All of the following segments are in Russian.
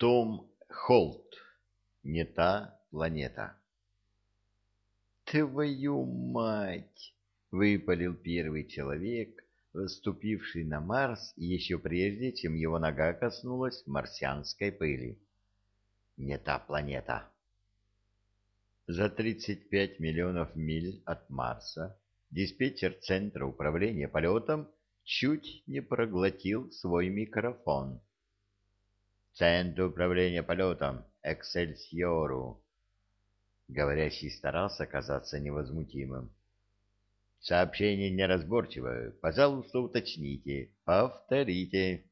Том Холт. Не та планета. «Твою мать!» — выпалил первый человек, ступивший на Марс еще прежде, чем его нога коснулась марсианской пыли. «Не та планета!» За 35 миллионов миль от Марса диспетчер Центра управления полетом чуть не проглотил свой микрофон. Центр управления полетом, Эксельсиору. Говорящий старался казаться невозмутимым. Сообщение неразборчивое. Пожалуйста, уточните. Повторите.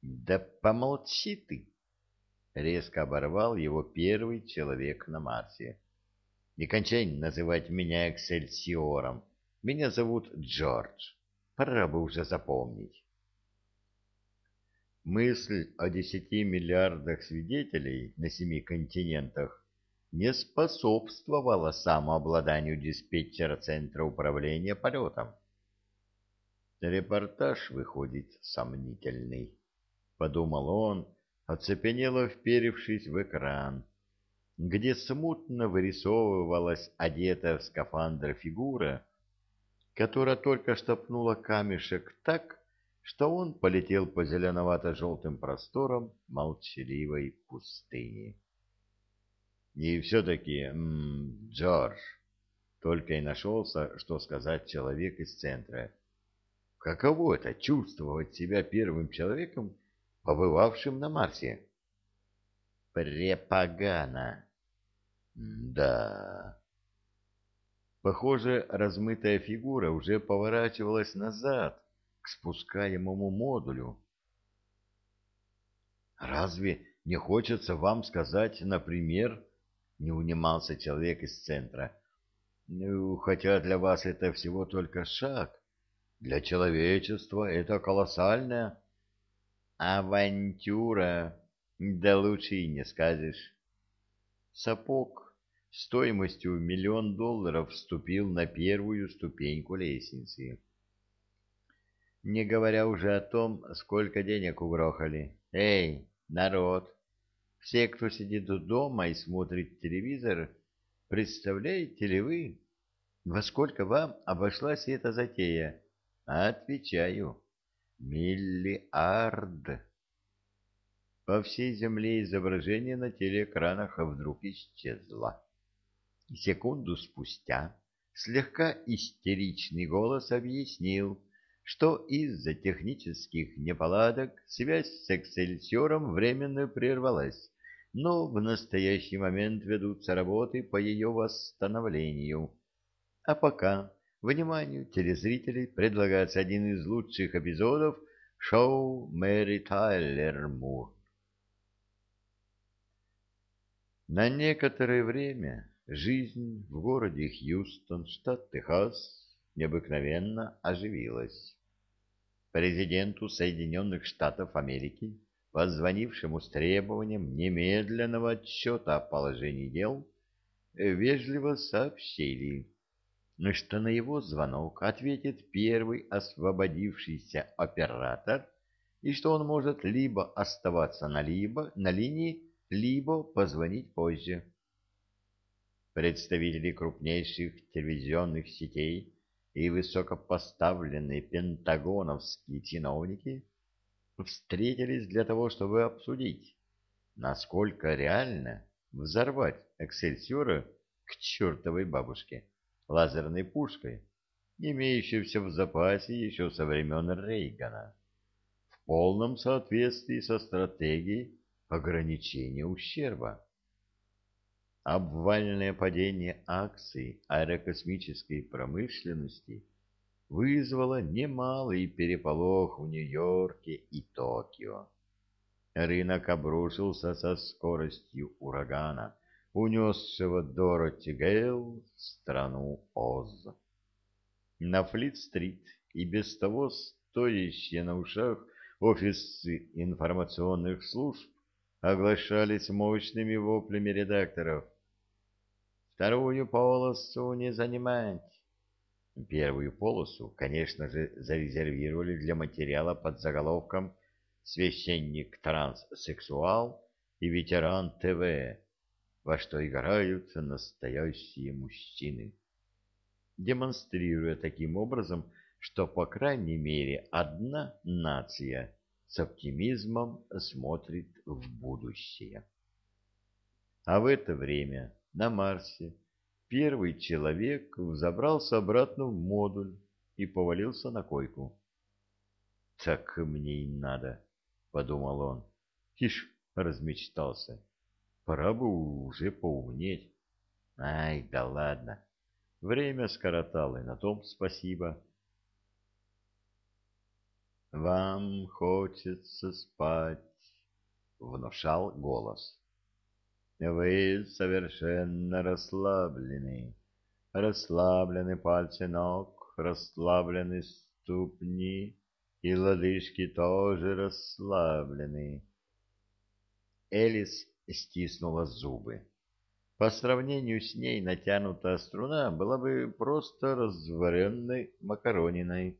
Да помолчи ты. Резко оборвал его первый человек на Марсе. Не кончай называть меня Эксельсиором. Меня зовут Джордж. Пора бы уже запомнить. Мысль о десяти миллиардах свидетелей на семи континентах не способствовала самообладанию диспетчера Центра управления полетом. Репортаж выходит сомнительный, — подумал он, оцепенело вперевшись в экран, где смутно вырисовывалась одетая в скафандр фигура, которая только штопнула камешек так, что он полетел по зеленовато-желтым просторам молчаливой пустыни. И все-таки, Джордж, только и нашелся, что сказать человек из центра. Каково это — чувствовать себя первым человеком, побывавшим на Марсе? Препогано. Да. Похоже, размытая фигура уже поворачивалась назад, к спускаемому модулю. «Разве не хочется вам сказать, например, — не унимался человек из центра, — ну, хотя для вас это всего только шаг, для человечества это колоссальная авантюра, да лучше и не скажешь. Сапог стоимостью миллион долларов вступил на первую ступеньку лестницы не говоря уже о том, сколько денег угрохали. Эй, народ! Все, кто сидит дома и смотрит телевизор, представляете ли вы, во сколько вам обошлась эта затея? Отвечаю. Миллиард. По всей земле изображение на телеэкранах вдруг исчезло. Секунду спустя слегка истеричный голос объяснил, что из-за технических неполадок связь с Эксельсиором временно прервалась, но в настоящий момент ведутся работы по ее восстановлению. А пока, вниманию телезрителей, предлагается один из лучших эпизодов шоу Мэри Тайлер Мур. На некоторое время жизнь в городе Хьюстон, штат Техас, необыкновенно оживилась президенту Соединенных Штатов Америки, позвонившему с требованием немедленного отчета о положении дел, вежливо сообщили, что на его звонок ответит первый освободившийся оператор и что он может либо оставаться на, либо, на линии, либо позвонить позже. Представители крупнейших телевизионных сетей и высокопоставленные пентагоновские чиновники встретились для того, чтобы обсудить, насколько реально взорвать Эксельсиора к чертовой бабушке лазерной пушкой, имеющейся в запасе еще со времен Рейгана, в полном соответствии со стратегией ограничения ущерба. Обвальное падение акций аэрокосмической промышленности вызвало немалый переполох в Нью-Йорке и Токио. Рынок обрушился со скоростью урагана, унесшего Дороти Гейл в страну Оз. На Флит-стрит и без того стоящие на ушах офисы информационных служб оглашались мощными воплями редакторов. Вторую полосу не занимать. Первую полосу, конечно же, зарезервировали для материала под заголовком «Священник-транссексуал и ветеран ТВ, во что играют настоящие мужчины, демонстрируя таким образом, что, по крайней мере, одна нация с оптимизмом смотрит в будущее. А в это время на Марсе первый человек взобрался обратно в модуль и повалился на койку. «Так мне и надо», — подумал он. «Ишь, размечтался. Пора бы уже поумнеть. Ай, да ладно. Время скоротало, и на том спасибо». «Вам хочется спать», — внушал голос. «Вы совершенно расслаблены. Расслаблены пальцы ног, расслаблены ступни, и лодыжки тоже расслаблены». Элис стиснула зубы. По сравнению с ней натянутая струна была бы просто разваренной макарониной.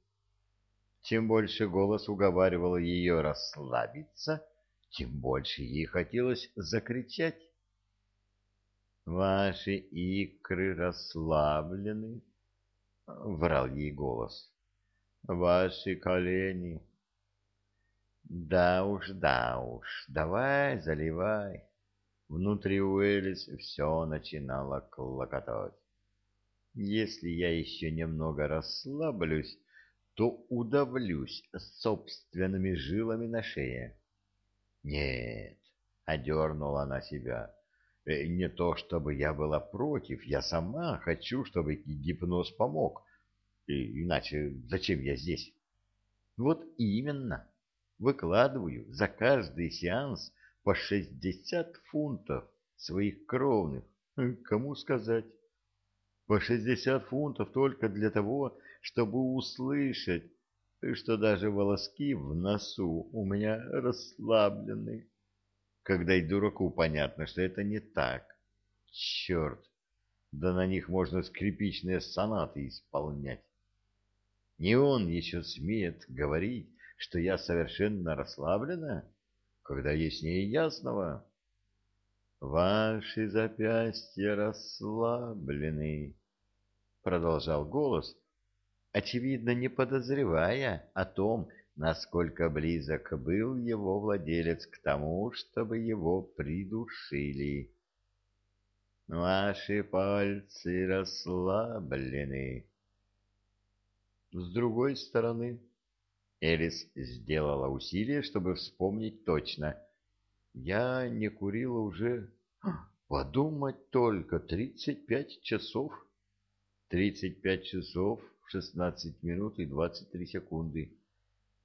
Чем больше голос уговаривал ее расслабиться, тем больше ей хотелось закричать. «Ваши икры расслаблены», — врал ей голос. «Ваши колени». «Да уж, да уж, давай, заливай». Внутри Уэллис все начинало клокотать. «Если я еще немного расслаблюсь, то удавлюсь собственными жилами на шее. Нет, одернула она себя. Э, не то чтобы я была против, я сама хочу, чтобы гипноз помог. И, иначе зачем я здесь? Вот именно. Выкладываю за каждый сеанс по шестьдесят фунтов своих кровных. Кому сказать? По шестьдесят фунтов только для того, чтобы услышать, что даже волоски в носу у меня расслаблены. Когда и дураку понятно, что это не так. Черт! Да на них можно скрипичные сонаты исполнять. Не он еще смеет говорить, что я совершенно расслаблена, когда яснее ясного. Ваши запястья расслаблены, — продолжал голос, очевидно не подозревая о том, насколько близок был его владелец к тому, чтобы его придушили. Ваши пальцы расслаблены. С другой стороны, Элис сделала усилие, чтобы вспомнить точно. Я не курила уже... Подумать только, тридцать пять часов. Тридцать пять часов 16 минут и 23 секунды.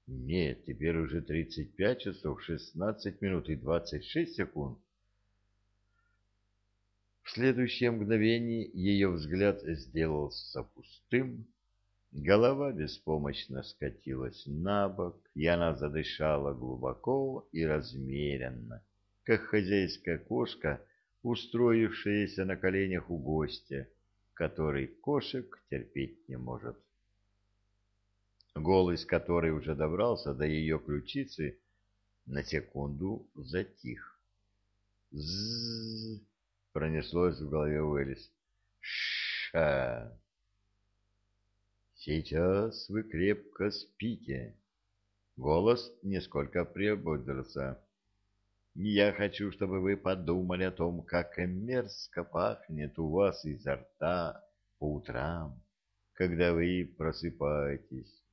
Нет, теперь уже 35 часов 16 минут и 26 секунд. В следующее мгновение ее взгляд сделался пустым, голова беспомощно скатилась на бок, и она задышала глубоко и размеренно, как хозяйская кошка, устроившаяся на коленях у гостя, который кошек терпеть не может. Голос, который уже добрался до ее ключицы, на секунду затих. Зззз пронеслось в голове Уэллис. Ша. Сейчас вы крепко спите. Голос несколько приободрился. Я хочу, чтобы вы подумали о том, как мерзко пахнет у вас изо рта по утрам, когда вы просыпаетесь.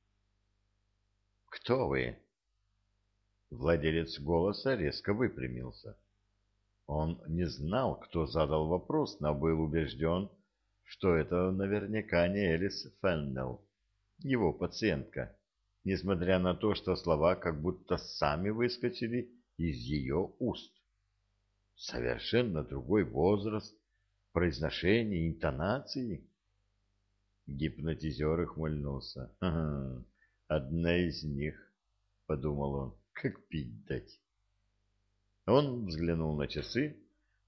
Кто вы? Владелец голоса резко выпрямился. Он не знал, кто задал вопрос, но был убежден, что это наверняка не Элис Феннелл, его пациентка, несмотря на то, что слова как будто сами выскочили из ее уст. Совершенно другой возраст, произношение, интонации. Гипнотизер ухмыльнулся. Ага, одна из них, — подумал он, — как пить дать. Он взглянул на часы.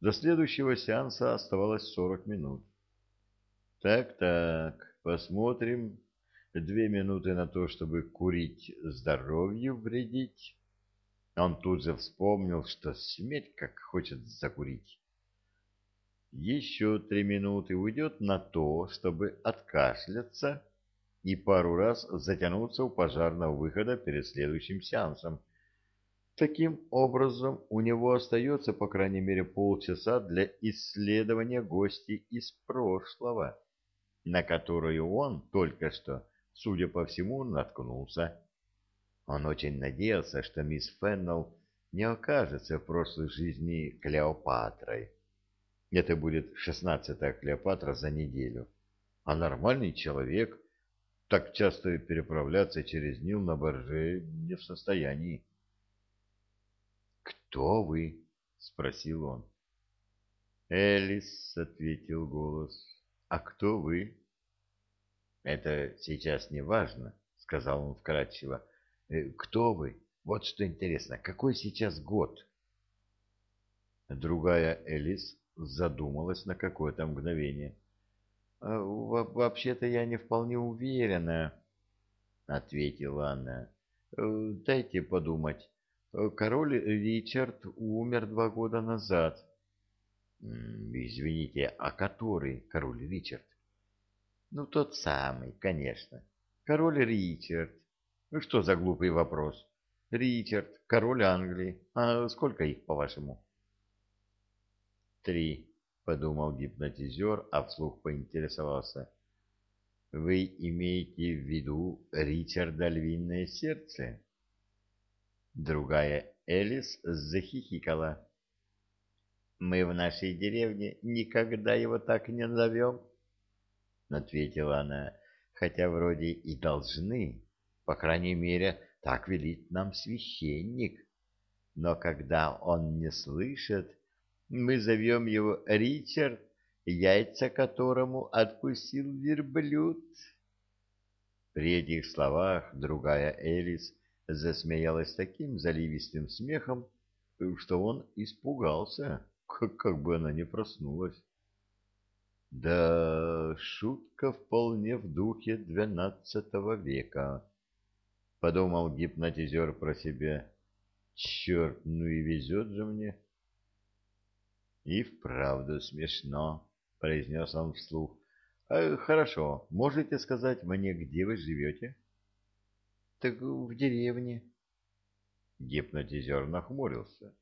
До следующего сеанса оставалось сорок минут. Так-так, посмотрим. Две минуты на то, чтобы курить здоровью вредить. Он тут же вспомнил, что сметь как хочет закурить. Еще три минуты уйдет на то, чтобы откашляться и пару раз затянуться у пожарного выхода перед следующим сеансом. Таким образом, у него остается по крайней мере полчаса для исследования гостей из прошлого, на которую он только что, судя по всему, наткнулся. Он очень надеялся, что мисс Феннелл не окажется в прошлой жизни Клеопатрой. Это будет шестнадцатая Клеопатра за неделю. А нормальный человек так часто переправляться через Нил на барже не в состоянии. «Кто вы?» — спросил он. «Элис», — ответил голос. «А кто вы?» «Это сейчас не важно», — сказал он вкратчиво. Э, кто вы? Вот что интересно, какой сейчас год? Другая Элис задумалась на какое-то мгновение. «А, «Вообще-то я не вполне уверена», — ответила она. «Э, «Дайте подумать. Король Ричард умер два года назад». «Извините, а который король Ричард?» «Ну, тот самый, конечно. Король Ричард. Ну что за глупый вопрос? Ричард, король Англии. А сколько их, по-вашему? Три, подумал гипнотизер, а вслух поинтересовался. Вы имеете в виду Ричарда Львиное Сердце? Другая Элис захихикала. «Мы в нашей деревне никогда его так не назовем», — ответила она, — «хотя вроде и должны, по крайней мере, так велит нам священник. Но когда он не слышит, мы зовем его Ричард, яйца которому отпустил верблюд. При этих словах другая Элис засмеялась таким заливистым смехом, что он испугался, как, как бы она не проснулась. Да, шутка вполне в духе двенадцатого века подумал гипнотизер про себя. Черт, ну и везет же мне. И вправду смешно, произнес он вслух. «А, хорошо, можете сказать мне, где вы живете? Так в деревне. Гипнотизер нахмурился.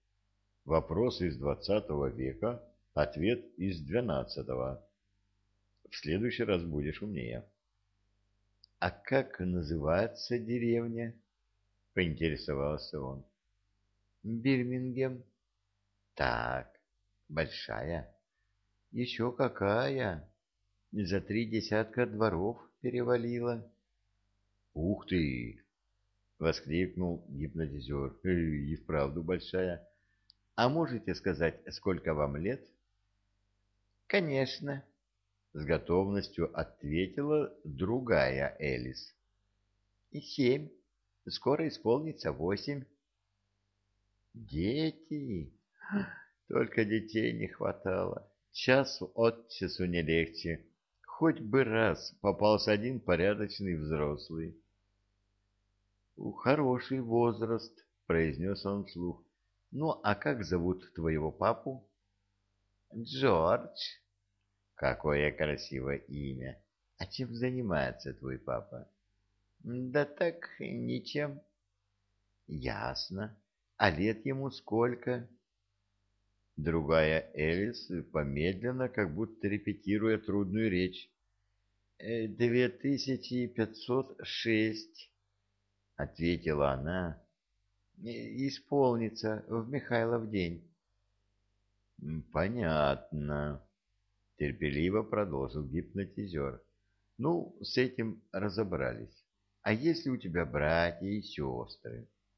Вопрос из двадцатого века, ответ из двенадцатого. В следующий раз будешь умнее. «А как называется деревня?» — поинтересовался он. «Бирмингем». «Так, большая». «Еще какая?» «За три десятка дворов перевалила». «Ух ты!» — воскликнул гипнотизер. «И вправду большая. А можете сказать, сколько вам лет?» «Конечно», с готовностью ответила другая Элис. И семь. Скоро исполнится восемь. Дети. Только детей не хватало. Час от часу не легче. Хоть бы раз попался один порядочный взрослый. «Хороший возраст», — произнес он вслух. «Ну, а как зовут твоего папу?» «Джордж», Какое красивое имя. А чем занимается твой папа? Да так, ничем. Ясно. А лет ему сколько? Другая Элис помедленно, как будто репетируя трудную речь. «Э, «Две тысячи пятьсот шесть», — ответила она. «Исполнится в Михайлов день». «Понятно», терпеливо продолжил гипнотизер. Ну, с этим разобрались. А если у тебя братья и сестры?